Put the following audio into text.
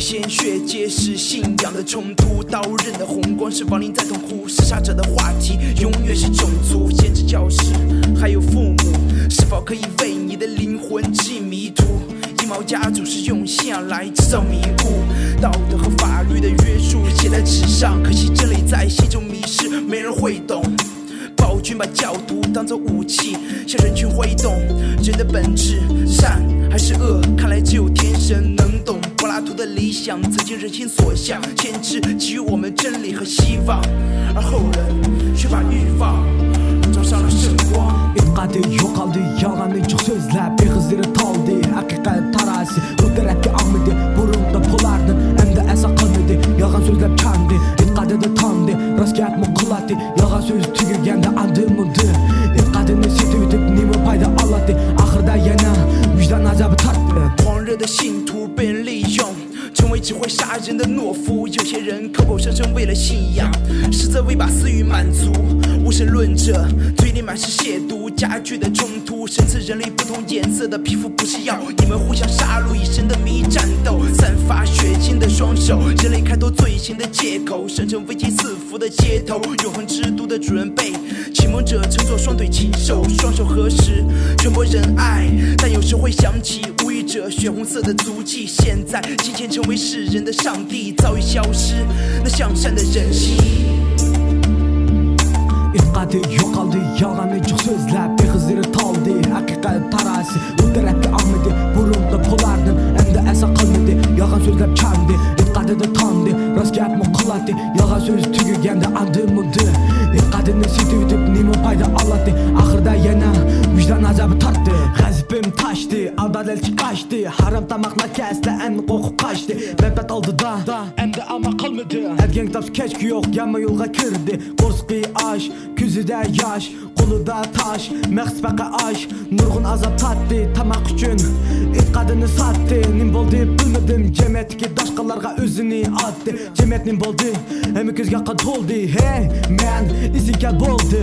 鲜血皆是信仰的冲突，刀刃的红光是亡灵在痛哭，厮杀者的话题永远是种族，限制教师还有父母，是否可以为你的灵魂指引迷途？阴谋家总是用信仰来制造迷雾，道德和法律的约束写在纸上，可惜真理在心中迷失，没人会懂。暴君把教徒当作武器，向人群挥动。人的本质，善还是恶？看来只有天神能懂。的理想，曾经人心所向，先知给予我们真理和希望，而后人却把欲望照上了圣光。杀人的懦夫。有些人口口声声为了信仰，实则为把私欲满足。无神论者嘴里满是亵渎，加剧的冲突。神赐人类不同颜色的皮肤，不是要你们互相杀戮，以神的名义战斗，散发血腥的双手。人类开拓罪行的借口，生成危机四伏的街头。永恒之都的主人被启蒙者称作双腿禽兽，双手合十，传播仁爱。但有时会想起无语者血红色的足迹。现在金钱成为世人的上帝，早已消失那向善的人心。e'tiqodi yo'qoldi yolg'onni chuq so'zlab beg'iziri toldi haqiqat tarasi qudratga og'midi burunqi po'lardi endi esa qilmadi yolg'on so'zlab chandi e'tiqodida tondi rost gapmi qiladi yolg'on so'z tugaganda andi mundi e'tiqodini setib nima foyda Haram tamakla kesleğen koku kaçtı. Mehmet aldı da, da Emdi ama kalmadı. Ergen kitap keşke yok yama yolga kirdi. Korski aş, küzüde yaş Kolunda taş, mehsbeke aş Nurgun azap tattı. Tamak için İt kadını sattı Nim boldu bilmedim cemetki daşkalarga özünü attı. Cemet nim boldu Hem ikizgaka doldu Hey man, izinkel boldu